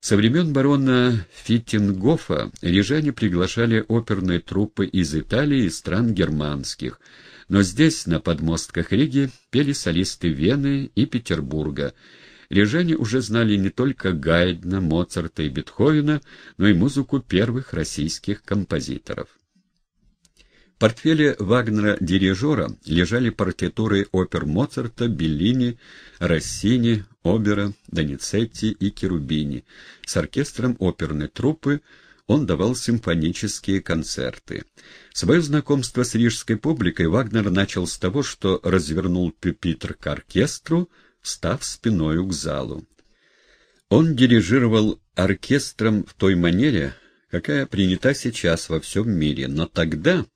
Со времен барона Фиттингофа рижане приглашали оперные труппы из Италии и стран германских, но здесь, на подмостках Риги, пели солисты Вены и Петербурга. Рижане уже знали не только Гайдна, Моцарта и Бетховена, но и музыку первых российских композиторов. Портфеле Вагнера-дирижера лежали партитуры опер Моцарта, Беллини, Россини, Обера, Доницетти и Керубини. С оркестром оперной труппы он давал симфонические концерты. Свое знакомство с рижской публикой Вагнер начал с того, что развернул пюпитр к оркестру, став спиною к залу. Он дирижировал оркестром в той манере, какая принята сейчас во всем мире, но тогда...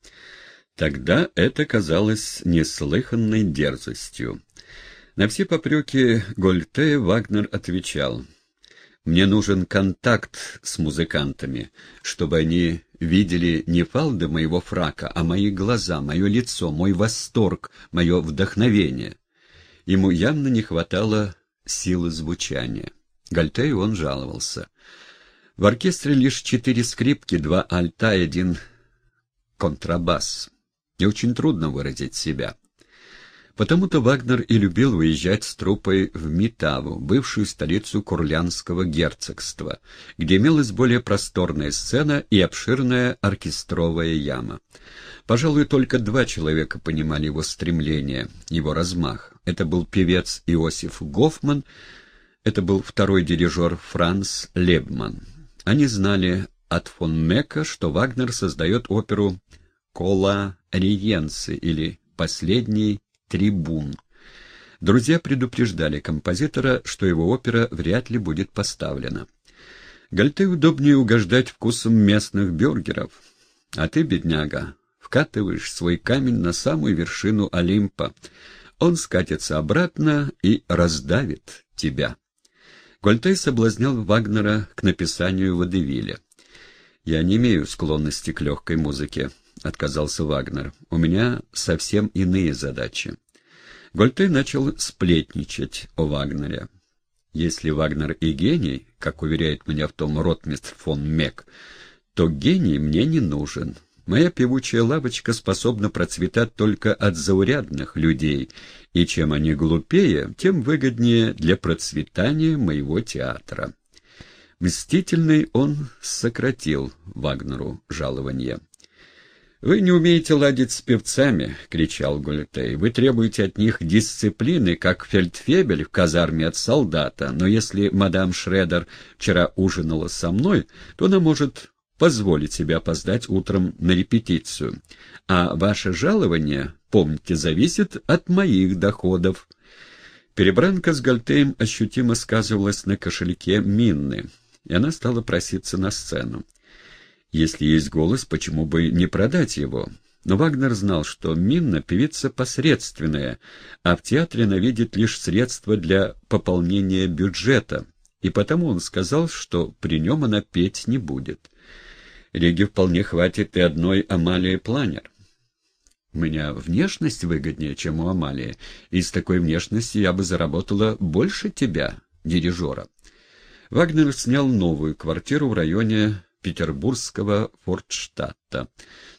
Тогда это казалось неслыханной дерзостью. На все попреки Гольте Вагнер отвечал, «Мне нужен контакт с музыкантами, чтобы они видели не фалды моего фрака, а мои глаза, мое лицо, мой восторг, мое вдохновение». Ему явно не хватало силы звучания. Гальтею он жаловался. В оркестре лишь четыре скрипки, два альта и один контрабас. И очень трудно выразить себя. Потому-то Вагнер и любил выезжать с труппой в Митаву, бывшую столицу Курлянского герцогства, где имелась более просторная сцена и обширная оркестровая яма. Пожалуй, только два человека понимали его стремление, его размах. Это был певец Иосиф Гофман, это был второй дирижер Франц Лебман. Они знали от фон Мека, что Вагнер создает оперу «Кола Риенцы» или «Последний трибун. Друзья предупреждали композитора, что его опера вряд ли будет поставлена. Гальте удобнее угождать вкусом местных бюргеров. А ты, бедняга, вкатываешь свой камень на самую вершину Олимпа. Он скатится обратно и раздавит тебя. Гольтей соблазнял Вагнера к написанию водевиля. «Я не имею склонности к легкой музыке», — отказался Вагнер. «У меня совсем иные задачи». Гольте начал сплетничать о Вагнере. Если Вагнер и гений, как уверяет меня в том ротмистр фон Мек, то гений мне не нужен. Моя певучая лавочка способна процветать только от заурядных людей, и чем они глупее, тем выгоднее для процветания моего театра. Мстительный он сократил Вагнеру жалование. «Вы не умеете ладить с певцами», — кричал Гулетей. «Вы требуете от них дисциплины, как фельдфебель в казарме от солдата. Но если мадам Шредер вчера ужинала со мной, то она может позволить себе опоздать утром на репетицию. А ваше жалование, помните, зависит от моих доходов». Перебранка с Гальтеем ощутимо сказывалась на кошельке Минны, и она стала проситься на сцену. Если есть голос, почему бы не продать его? Но Вагнер знал, что Минна — певица посредственная, а в театре она видит лишь средства для пополнения бюджета, и потому он сказал, что при нем она петь не будет. Реге вполне хватит и одной Амалии Планер. У меня внешность выгоднее, чем у Амалии, и с такой внешностью я бы заработала больше тебя, дирижера. Вагнер снял новую квартиру в районе петербургского Фортштадта,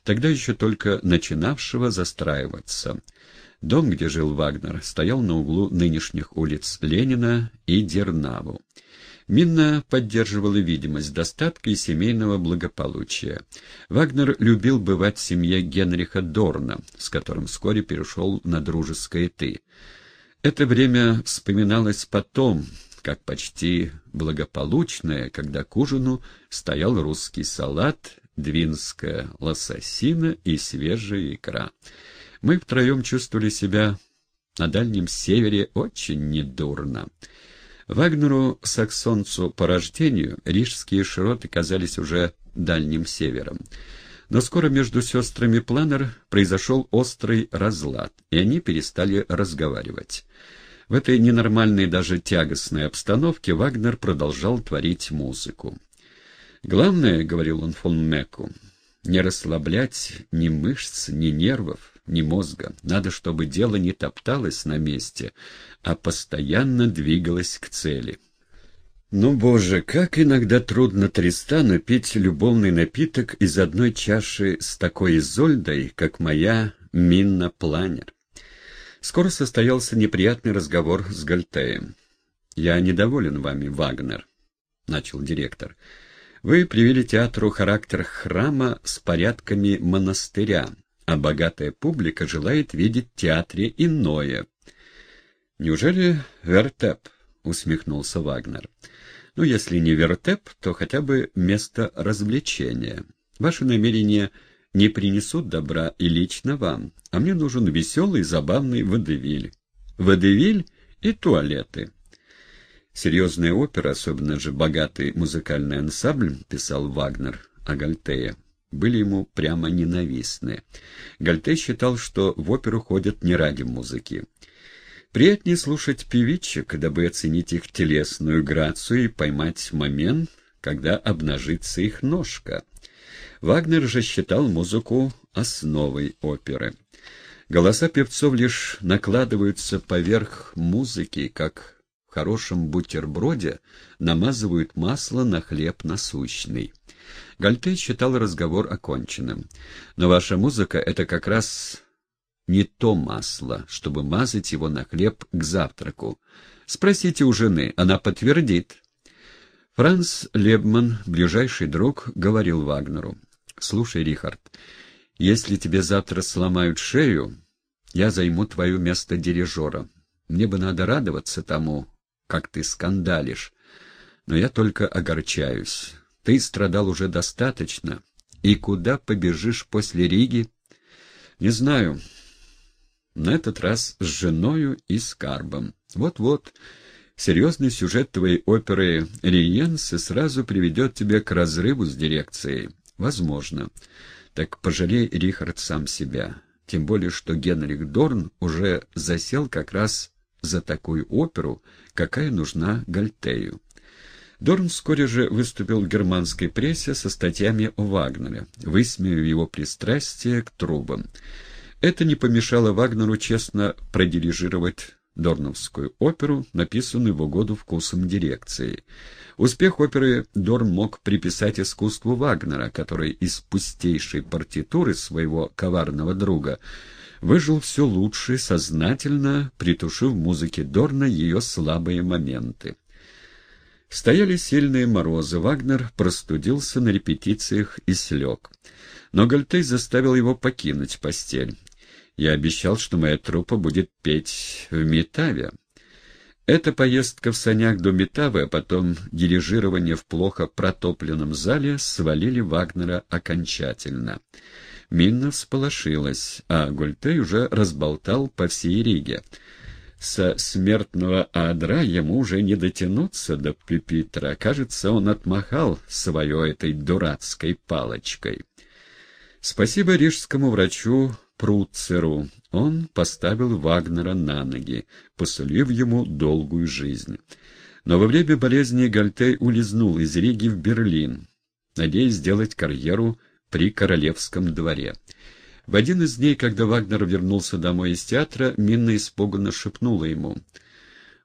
тогда еще только начинавшего застраиваться. Дом, где жил Вагнер, стоял на углу нынешних улиц Ленина и Дернаву. Минна поддерживала видимость достатка и семейного благополучия. Вагнер любил бывать в семье Генриха Дорна, с которым вскоре перешел на дружеское «ты». Это время вспоминалось потом, как почти благополучное, когда к ужину стоял русский салат, двинская лососина и свежая икра. Мы втроем чувствовали себя на Дальнем Севере очень недурно. Вагнеру, саксонцу по рождению, рижские широты казались уже Дальним Севером. Но скоро между сестрами Планер произошел острый разлад, и они перестали разговаривать. В этой ненормальной, даже тягостной обстановке Вагнер продолжал творить музыку. «Главное, — говорил он фон Меку, — не расслаблять ни мышц, ни нервов, ни мозга. Надо, чтобы дело не топталось на месте, а постоянно двигалось к цели». Ну, боже, как иногда трудно Тристану пить любовный напиток из одной чаши с такой Изольдой, как моя Минна Планер. Скоро состоялся неприятный разговор с Гальтеем. «Я недоволен вами, Вагнер», — начал директор. «Вы привели театру характер храма с порядками монастыря, а богатая публика желает видеть в театре иное». «Неужели вертеп?» — усмехнулся Вагнер. Ну, если не вертеп, то хотя бы место развлечения. Ваши намерения не принесут добра и лично вам, а мне нужен веселый, забавный водевиль. Водевиль и туалеты. Серьезная опера, особенно же богатый музыкальный ансамбль, писал Вагнер о Гальтее, были ему прямо ненавистны. Гальте считал, что в оперу ходят не ради музыки. Приятнее слушать певичек, дабы оценить их телесную грацию и поймать момент, когда обнажится их ножка. Вагнер же считал музыку основой оперы. Голоса певцов лишь накладываются поверх музыки, как в хорошем бутерброде намазывают масло на хлеб насущный. Гальтей считал разговор оконченным. Но ваша музыка — это как раз не то масло, чтобы мазать его на хлеб к завтраку. Спросите у жены, она подтвердит. Франц Лебман, ближайший друг, говорил Вагнеру. «Слушай, Рихард, если тебе завтра сломают шею, я займу твое место дирижера. Мне бы надо радоваться тому, как ты скандалишь, но я только огорчаюсь. Ты страдал уже достаточно, и куда побежишь после Риги? Не знаю, на этот раз с женою и с Карбом. Вот-вот, серьезный сюжет твоей оперы «Риенсы» сразу приведет тебя к разрыву с дирекцией. Возможно. Так пожалей, Рихард, сам себя. Тем более, что Генрих Дорн уже засел как раз за такую оперу, какая нужна Гальтею. Дорн вскоре же выступил в германской прессе со статьями о Вагнере, высмеяв его пристрастие к трубам. Это не помешало Вагнеру честно продирижировать Дорновскую оперу, написанную в угоду вкусам дирекции. Успех оперы Дорн мог приписать искусству Вагнера, который из пустейшей партитуры своего коварного друга выжил все лучше, сознательно притушив в музыке Дорна ее слабые моменты. Стояли сильные морозы, Вагнер простудился на репетициях и слег. Но Гальтей заставил его покинуть постель. Я обещал, что моя труппа будет петь в Метаве. Эта поездка в санях до Метавы, а потом дирижирование в плохо протопленном зале свалили Вагнера окончательно. Минна всполошилась, а Гультей уже разболтал по всей Риге. Со смертного адра ему уже не дотянуться до пюпитра. Кажется, он отмахал свое этой дурацкой палочкой. Спасибо рижскому врачу Пруцеру. Он поставил Вагнера на ноги, посулив ему долгую жизнь. Но во время болезни Гальтей улизнул из Риги в Берлин, надеясь сделать карьеру при королевском дворе. В один из дней, когда Вагнер вернулся домой из театра, Минна испуганно шепнула ему.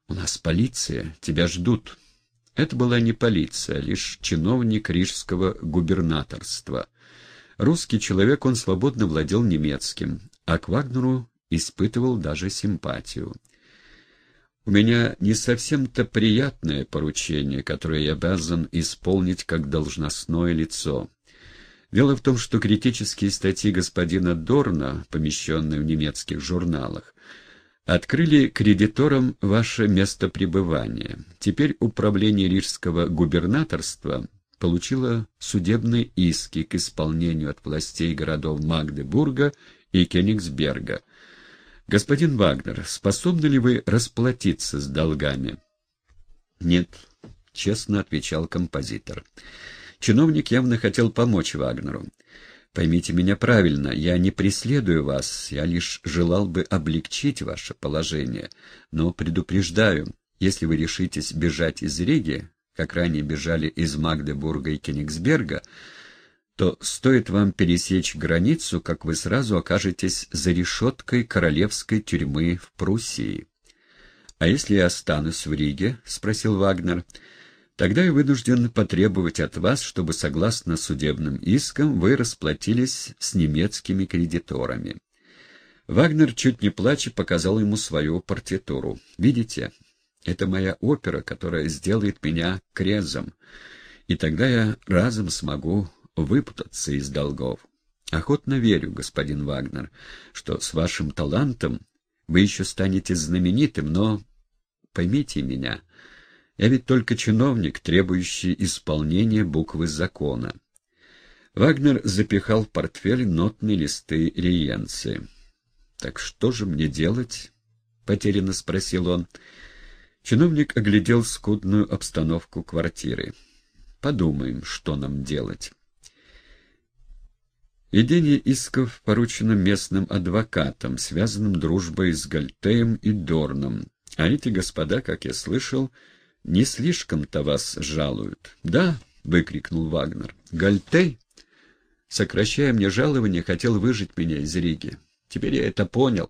«У нас полиция, тебя ждут». Это была не полиция, а лишь чиновник рижского губернаторства — Русский человек, он свободно владел немецким, а к Вагнеру испытывал даже симпатию. «У меня не совсем-то приятное поручение, которое я обязан исполнить как должностное лицо. Дело в том, что критические статьи господина Дорна, помещенные в немецких журналах, открыли кредиторам ваше место пребывания. Теперь управление рижского губернаторства получила судебные иски к исполнению от властей городов Магдебурга и Кенигсберга. Господин Вагнер, способны ли вы расплатиться с долгами? Нет, честно отвечал композитор. Чиновник явно хотел помочь Вагнеру. Поймите меня правильно, я не преследую вас, я лишь желал бы облегчить ваше положение. Но предупреждаю, если вы решитесь бежать из Риги, как ранее бежали из Магдебурга и Кенигсберга, то стоит вам пересечь границу, как вы сразу окажетесь за решеткой королевской тюрьмы в Пруссии. — А если я останусь в Риге? — спросил Вагнер. — Тогда я вынужден потребовать от вас, чтобы, согласно судебным искам, вы расплатились с немецкими кредиторами. Вагнер, чуть не плача, показал ему свою партитуру. «Видите, это моя опера, которая сделает меня крезом, и тогда я разом смогу выпутаться из долгов. Охотно верю, господин Вагнер, что с вашим талантом вы еще станете знаменитым, но поймите меня». Я ведь только чиновник, требующий исполнения буквы закона. Вагнер запихал в портфель нотные листы Риенцы. «Так что же мне делать?» — потерянно спросил он. Чиновник оглядел скудную обстановку квартиры. «Подумаем, что нам делать». Ведение исков поручено местным адвокатам, связанным дружбой с Гальтеем и Дорном, а эти господа, как я слышал, — не слишком-то вас жалуют. — Да, — выкрикнул Вагнер. — Гальтей, сокращая мне жалование, хотел выжить меня из Риги. Теперь я это понял.